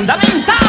fundamental.